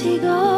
she goes.